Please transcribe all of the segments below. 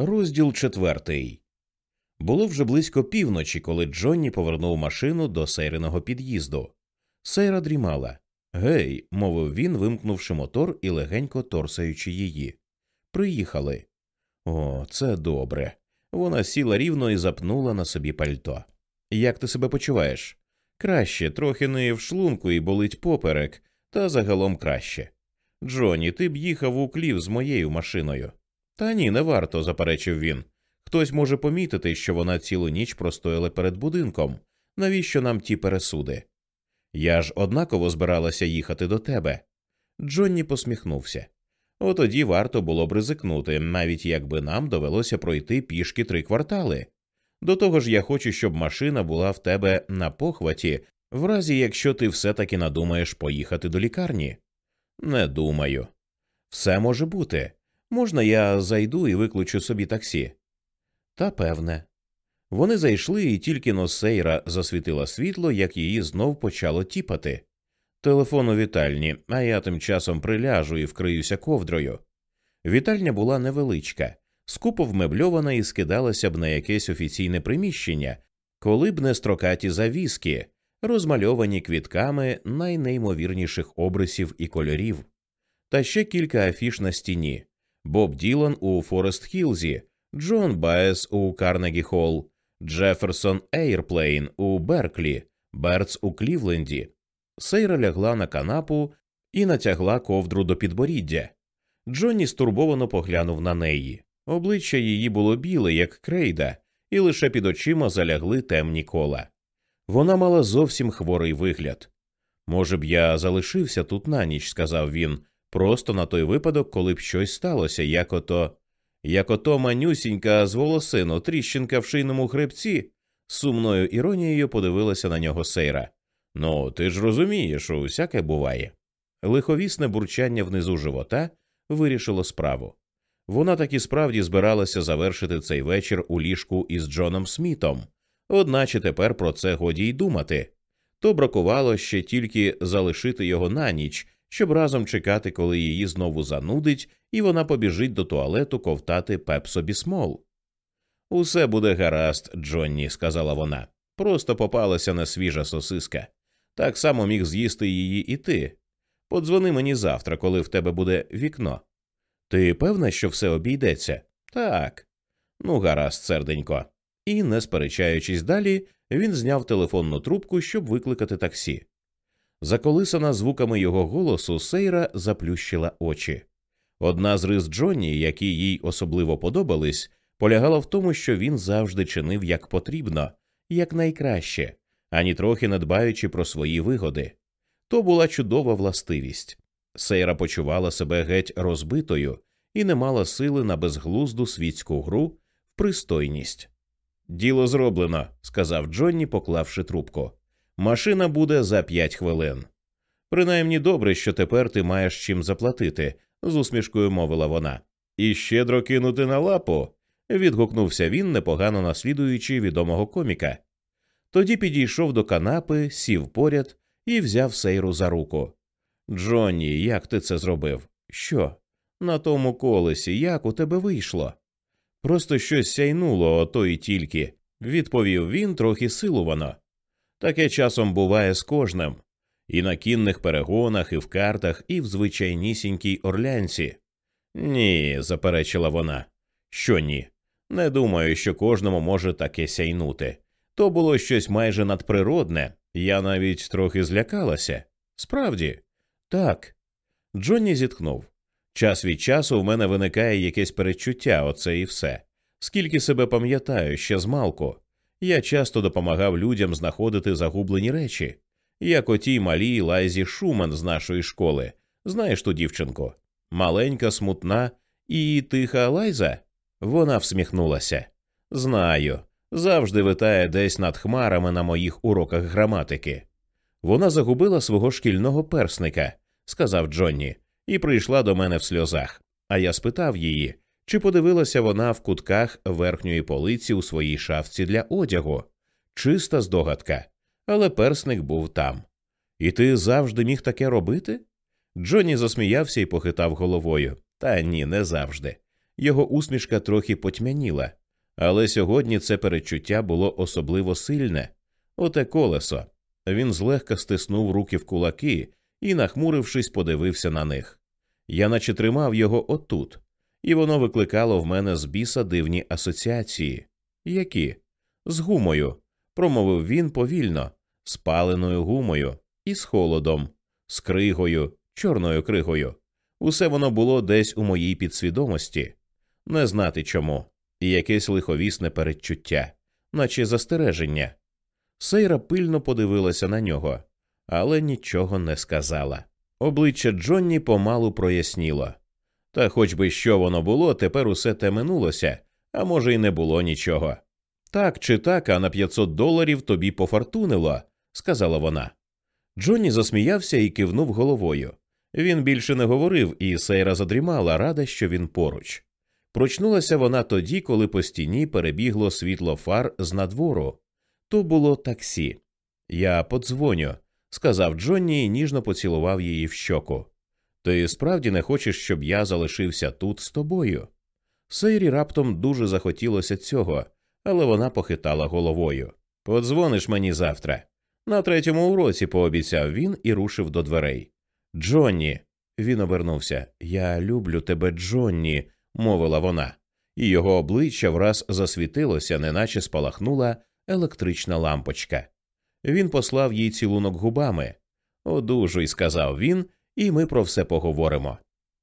Розділ четвертий. Було вже близько півночі, коли Джонні повернув машину до сейриного під'їзду. Сейра дрімала. Гей, мовив він, вимкнувши мотор і легенько торсаючи її. Приїхали. О, це добре. Вона сіла рівно і запнула на собі пальто. Як ти себе почуваєш? Краще, трохи не в шлунку і болить поперек, та загалом краще. Джонні, ти б їхав у клів з моєю машиною. Та ні, не варто, заперечив він. Хтось може помітити, що вона цілу ніч простояла перед будинком. Навіщо нам ті пересуди? Я ж однаково збиралася їхати до тебе. Джонні посміхнувся. Отоді варто було б ризикнути, навіть якби нам довелося пройти пішки три квартали. До того ж, я хочу, щоб машина була в тебе на похваті, в разі якщо ти все таки надумаєш поїхати до лікарні. Не думаю. Все може бути. Можна я зайду і виключу собі таксі? Та певне. Вони зайшли, і тільки носейра засвітила світло, як її знов почало тіпати. Телефон у вітальні, а я тим часом приляжу і вкриюся ковдрою. Вітальня була невеличка, скупо вмебльована і скидалася б на якесь офіційне приміщення, коли б не строкаті завіски, розмальовані квітками найнеймовірніших обрисів і кольорів, та ще кілька афіш на стіні Боб Ділан у Форест Хілзі, Джоан Баез у Карнегі Холл, Джеферсон Ейрплейн у Берклі, Бердз у Клівленді. Сейра лягла на канапу і натягла ковдру до підборіддя. Джонні стурбовано поглянув на неї. Обличчя її було біле, як крейда, і лише під очима залягли темні кола. Вона мала зовсім хворий вигляд. Може б, я залишився тут на ніч, сказав він, просто на той випадок, коли б щось сталося, як ото. Як ото манюсінька з волосину, тріщинка в шийному хребці, з сумною іронією подивилася на нього сейра. Ну, ти ж розумієш, усяке буває. Лиховісне бурчання внизу живота вирішило справу. Вона так і справді збиралася завершити цей вечір у ліжку із Джоном Смітом, одначе тепер про це годі й думати. То бракувало ще тільки залишити його на ніч, щоб разом чекати, коли її знову занудить, і вона побіжить до туалету ковтати пепсобісмол. Усе буде гаразд, Джонні, сказала вона. Просто попалася на свіжа сосиска. Так само міг з'їсти її і ти. Подзвони мені завтра, коли в тебе буде вікно. Ти певна, що все обійдеться? Так. Ну, гаразд, серденько. І, не сперечаючись далі, він зняв телефонну трубку, щоб викликати таксі. Заколисана звуками його голосу, Сейра заплющила очі. Одна з рис Джонні, які їй особливо подобались, полягала в тому, що він завжди чинив як потрібно, як найкраще, ані трохи не дбаючи про свої вигоди. То була чудова властивість. Сейра почувала себе геть розбитою і не мала сили на безглузду світську гру в пристойність. Діло зроблено, сказав Джонні, поклавши трубку. Машина буде за п'ять хвилин. Принаймні добре, що тепер ти маєш чим заплатити, з усмішкою мовила вона. І щедро кинути на лапу. відгукнувся він, непогано наслідуючи відомого коміка. Тоді підійшов до канапи, сів поряд і взяв сейру за руку. Джонні, як ти це зробив? Що? На тому колесі, як у тебе вийшло? Просто щось сяйнуло, ото й тільки, відповів він трохи силувано. Таке часом буває з кожним і на кінних перегонах, і в картах, і в звичайнісінькій орлянці. Ні, заперечила вона. Що ні? Не думаю, що кожному може таке сяйнути. То було щось майже надприродне, я навіть трохи злякалася. Справді, так. Джонні зітхнув. Час від часу в мене виникає якесь перечуття, оце і все. Скільки себе пам'ятаю ще з малку. Я часто допомагав людям знаходити загублені речі, як отій малій Лайзі Шуман з нашої школи. Знаєш ту дівчинку? Маленька, смутна і тиха Лайза? Вона всміхнулася. Знаю, завжди витає десь над хмарами на моїх уроках граматики. Вона загубила свого шкільного персника, сказав Джонні, і прийшла до мене в сльозах. А я спитав її, чи подивилася вона в кутках верхньої полиці у своїй шафці для одягу. Чиста здогадка, але персник був там. І ти завжди міг таке робити? Джонні засміявся і похитав головою. Та ні, не завжди. його усмішка трохи потьмяніла, але сьогодні це перечуття було особливо сильне. Оте колесо. Він злегка стиснув руки в кулаки і, нахмурившись, подивився на них. Я наче тримав його отут, і воно викликало в мене з біса дивні асоціації. Які? З гумою, промовив він повільно, спаленою гумою, і з холодом, з кригою, чорною кригою. Усе воно було десь у моїй підсвідомості, не знати чому, і якесь лиховісне передчуття, наче застереження. Сейра пильно подивилася на нього, але нічого не сказала. Обличчя Джонні помалу проясніло. Та хоч би що воно було, тепер усе те минулося, а може, й не було нічого. Так чи так, а на 500 доларів тобі пофартунило, сказала вона. Джонні засміявся і кивнув головою. Він більше не говорив, і Сейра задрімала, рада, що він поруч. Прочнулася вона тоді, коли по стіні перебігло світло фар з надвору. То було таксі. Я подзвоню, сказав Джонні і ніжно поцілував її в щоку. Ти справді не хочеш, щоб я залишився тут з тобою? Сейрі раптом дуже захотілося цього, але вона похитала головою. Подзвониш мені завтра. На третьому уроці пообіцяв він і рушив до дверей. Джонні. Він обернувся. Я люблю тебе, Джонні, мовила вона, і його обличчя враз засвітилося, неначе спалахнула електрична лампочка. Він послав їй цілунок губами. Одужуй, сказав він, і ми про все поговоримо.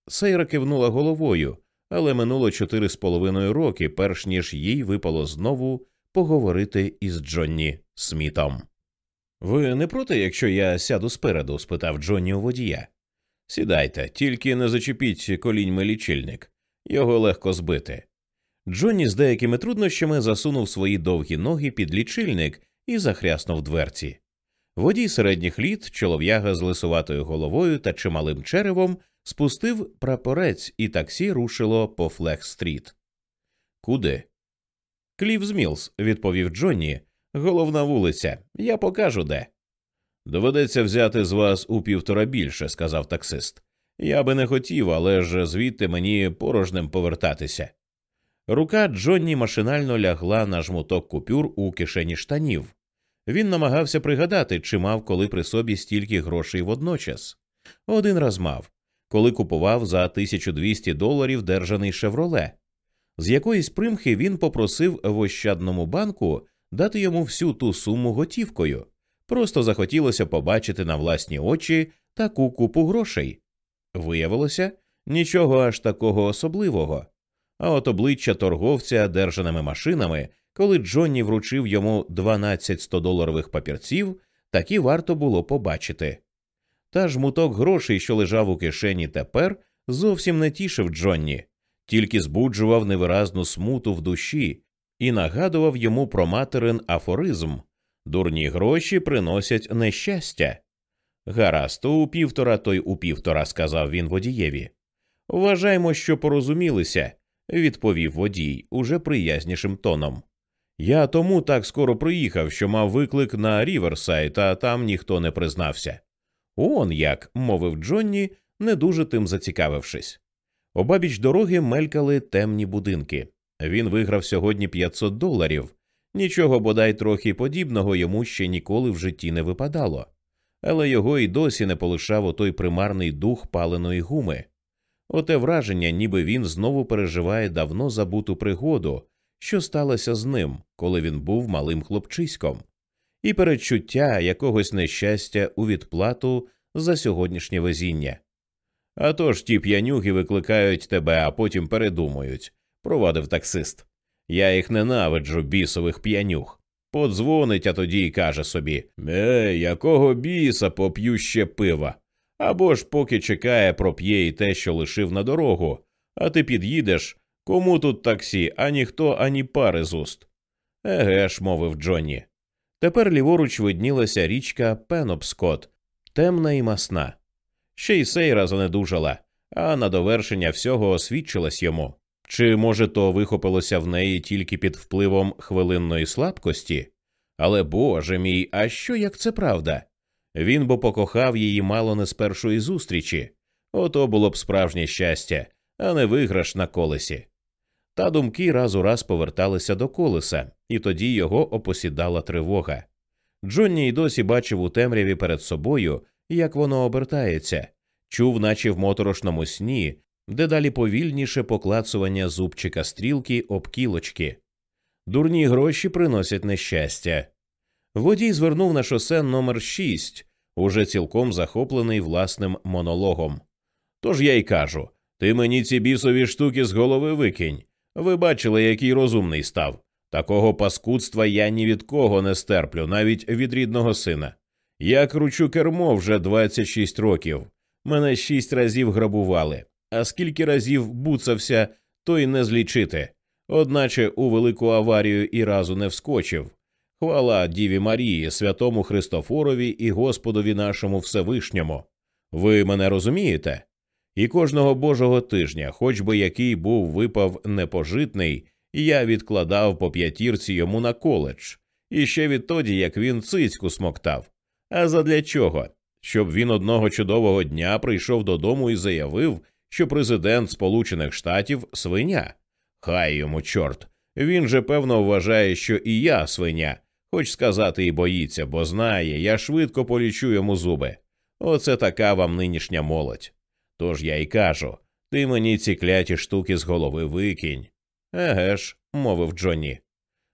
Сейра кивнула головою, але минуло чотири з половиною роки, перш ніж їй випало знову поговорити із Джонні Смітом. Ви не проти, якщо я сяду спереду? спитав Джонні у водія. Сідайте, тільки не зачепіть коліньми лічильник, його легко збити. Джонні з деякими труднощами засунув свої довгі ноги під лічильник і захряснув дверці. Водій середніх літ, чолов'яга з лисуватою головою та чималим черевом, спустив прапорець, і таксі рушило по Флег-стріт. Куди? Клівз Мілс, відповів Джонні. Головна вулиця. Я покажу де. Доведеться взяти з вас у півтора більше, сказав таксист. Я би не хотів, але ж звідти мені порожнем повертатися. Рука Джонні машинально лягла на жмуток купюр у кишені штанів. Він намагався пригадати, чи мав коли при собі стільки грошей водночас. Один раз мав, коли купував за 1200 доларів держаний шевроле. З якоїсь примхи він попросив в Ощадному банку дати йому всю ту суму готівкою. Просто захотілося побачити на власні очі таку купу грошей. Виявилося нічого аж такого особливого. А от обличчя торговця держаними машинами, коли Джонні вручив йому 12 100-доларових папірців, таки варто було побачити. Та жмуток грошей, що лежав у кишені тепер, зовсім не тішив Джонні, тільки збуджував невиразну смуту в душі і нагадував йому про материн афоризм дурні гроші приносять нещастя. Гаразд, то у півтора, то й у півтора, сказав він водієві. Вважаймо, що порозумілися, відповів водій уже приязнішим тоном. Я тому так скоро приїхав, що мав виклик на Ріверсайд, а там ніхто не признався. Он як, мовив Джонні, не дуже тим зацікавившись. Обабіч дороги мелькали темні будинки. Він виграв сьогодні 500 доларів. Нічого бодай трохи подібного йому ще ніколи в житті не випадало, але його й досі не полишав отой примарний дух паленої гуми. Оте враження, ніби він знову переживає давно забуту пригоду, що сталося з ним, коли він був малим хлопчиськом, і передчуття якогось нещастя у відплату за сьогоднішнє везіння. А то ж ті п'янюги викликають тебе, а потім передумують, провадив таксист. Я їх ненавиджу, бісових п'янюх. Подзвонить, а тоді й каже собі Ей, якого біса поп'ю ще пива. Або ж поки чекає, проп'є і те, що лишив на дорогу, а ти під'їдеш. Кому тут таксі, а ніхто, ані пари з уст. Еге ж, мовив Джонні. Тепер ліворуч виднілася річка Пенопскот, темна і масна. Ще й сейра занедужала, а на довершення всього освідчилась йому. Чи, може, то вихопилося в неї тільки під впливом хвилинної слабкості? Але Боже мій, а що як це правда? Він бо покохав її мало не з першої зустрічі. Ото було б справжнє щастя, а не виграш на колесі. Та думки раз у раз поверталися до колеса, і тоді його опосідала тривога. Джонні й досі бачив у темряві перед собою, як воно обертається, чув, наче в моторошному сні, дедалі повільніше поклацування зубчика стрілки об кілочки. Дурні гроші приносять нещастя. Водій звернув на шосе номер 6 уже цілком захоплений власним монологом. Тож я й кажу ти мені ці бісові штуки з голови викинь. Ви бачили, який розумний став. Такого паскудства я ні від кого не стерплю, навіть від рідного сина. Я кручу кермо вже 26 років. Мене шість разів грабували, а скільки разів буцався, то й не злічити. Одначе у велику аварію і разу не вскочив. Хвала Діві Марії, святому Христофорові і Господові нашому Всевишньому. Ви мене розумієте? І кожного божого тижня, хоч би який був випав непожитний, я відкладав по п'ятірці йому на коледж, і ще відтоді, як він цицьку смоктав. А задля чого? Щоб він одного чудового дня прийшов додому і заявив, що президент Сполучених Штатів свиня. Хай йому чорт. Він же певно вважає, що і я свиня, хоч сказати і боїться, бо знає, я швидко полічу йому зуби. Оце така вам нинішня молодь. Тож я й кажу ти мені ці кляті штуки з голови викинь. Еге ж, мовив Джонні.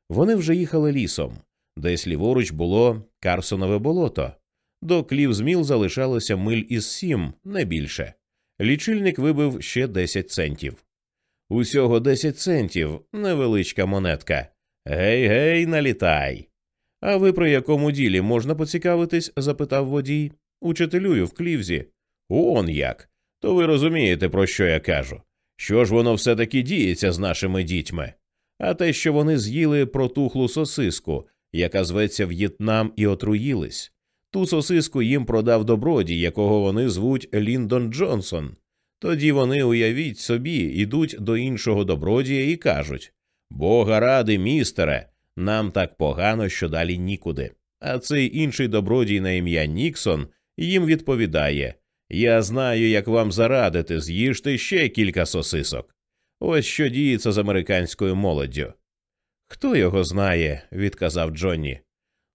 Вони вже їхали лісом, десь ліворуч було Карсонове болото. До Клівзміл залишалося миль із сім, не більше. Лічильник вибив ще десять центів. Усього десять центів, невеличка монетка. Гей, гей, налітай. А ви при якому ділі можна поцікавитись? запитав водій. Учителюю в клівзі. Он як. То ви розумієте, про що я кажу? Що ж воно все таки діється з нашими дітьми? А те, що вони з'їли протухлу сосиску, яка зветься В'єтнам, і отруїлись. Ту сосиску їм продав добродій, якого вони звуть Ліндон Джонсон. Тоді вони, уявіть собі, ідуть до іншого добродія і кажуть Бога ради, містере, нам так погано, що далі нікуди. А цей інший добродій на ім'я Ніксон їм відповідає Я знаю, як вам зарадити, з'їжте ще кілька сосисок. Ось що діється з американською молоддю. Хто його знає, відказав Джонні.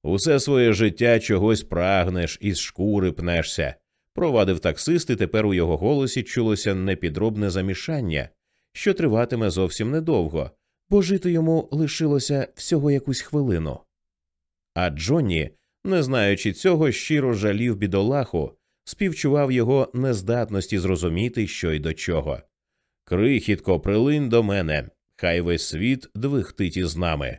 Усе своє життя чогось прагнеш, із шкури пнешся. Провадив таксист, і тепер у його голосі чулося непідробне замішання, що триватиме зовсім недовго, бо жити йому лишилося всього якусь хвилину. А Джонні, не знаючи цього, щиро жалів бідолаху, співчував його нездатності зрозуміти, що й до чого. Крихітко, прилинь до мене, хай весь світ двихтить із нами.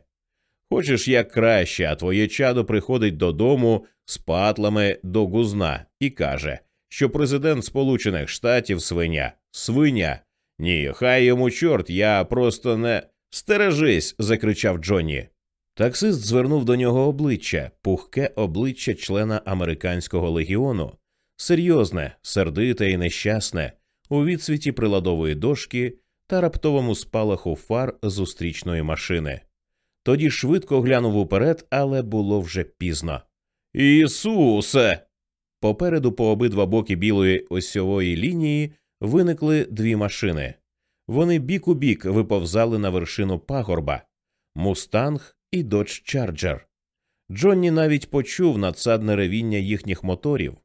Хочеш як краще, а твоє чадо приходить додому з патлами до гузна і каже, що президент Сполучених Штатів свиня, свиня. Ні, хай йому чорт, я просто не. Стережись. закричав Джонні. Таксист звернув до нього обличчя, пухке обличчя члена американського легіону, серйозне, сердите і нещасне, у відсвіті приладової дошки та раптовому спалаху фар зустрічної машини. Тоді швидко глянув уперед, але було вже пізно. Ісусе. Попереду по обидва боки білої осьової лінії виникли дві машини. Вони бік у бік виповзали на вершину пагорба Мустанг і Додж Чарджер. Джонні навіть почув надсадне ревіння їхніх моторів.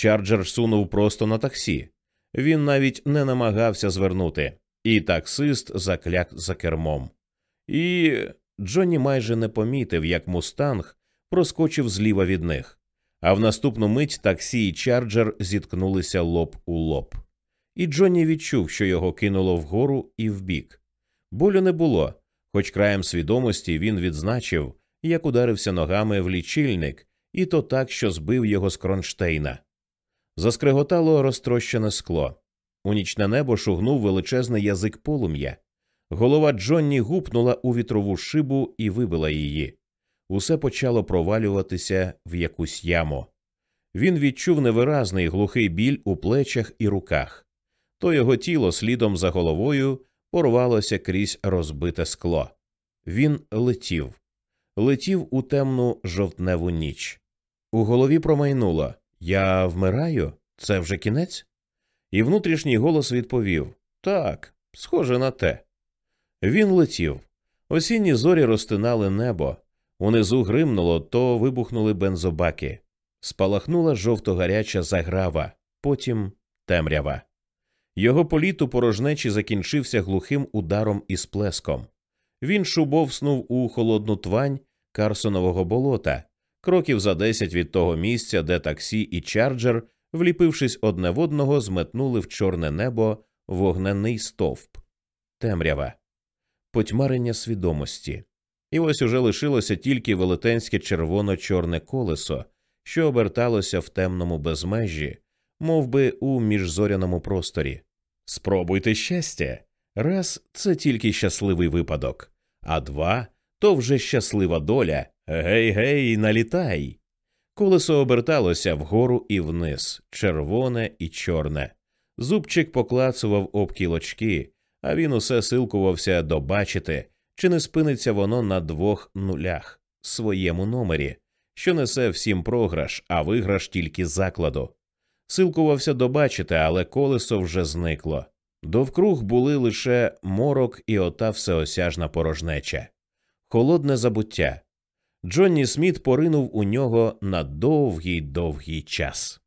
Чарджер сунув просто на таксі. Він навіть не намагався звернути, і таксист закляк за кермом. І Джонні майже не помітив, як мустанг проскочив зліва від них, а в наступну мить таксі і чарджер зіткнулися лоб у лоб. І Джонні відчув, що його кинуло вгору і вбік. Болю не було, хоч краєм свідомості він відзначив, як ударився ногами в лічильник, і то так, що збив його з кронштейна. Заскреготало розтрощене скло. У нічне небо шугнув величезний язик полум'я. Голова Джонні гупнула у вітрову шибу і вибила її. Усе почало провалюватися в якусь яму. Він відчув невиразний глухий біль у плечах і руках. То його тіло слідом за головою порвалося крізь розбите скло. Він летів, летів у темну жовтневу ніч. У голові промайнуло Я вмираю? Це вже кінець? І внутрішній голос відповів Так, схоже на те. Він летів. Осінні зорі розтинали небо. Унизу гримнуло, то вибухнули бензобаки. Спалахнула жовто-гаряча заграва, потім темрява. Його політ у порожнечі закінчився глухим ударом і сплеском. Він шубовснув у холодну твань Карсонового болота, кроків за десять від того місця, де таксі і чарджер, вліпившись одне в одного, зметнули в чорне небо вогнений стовп, темрява, потьмарення свідомості. І ось уже лишилося тільки велетенське червоно-чорне колесо, що оберталося в темному безмежі, мов би у міжзоряному просторі. Спробуйте щастя. Раз це тільки щасливий випадок, а два то вже щаслива доля. Гей, гей, налітай. Колесо оберталося вгору і вниз, червоне і чорне. Зубчик поклацував об кілочки, а він усе силкувався добачити, чи не спиниться воно на двох нулях своєму номері, що несе всім програш, а виграш тільки закладу. Силкувався добачити, але колесо вже зникло. Довкруг були лише морок і ота всеосяжна порожнеча, холодне забуття. Джонні Сміт поринув у нього на довгий довгий час.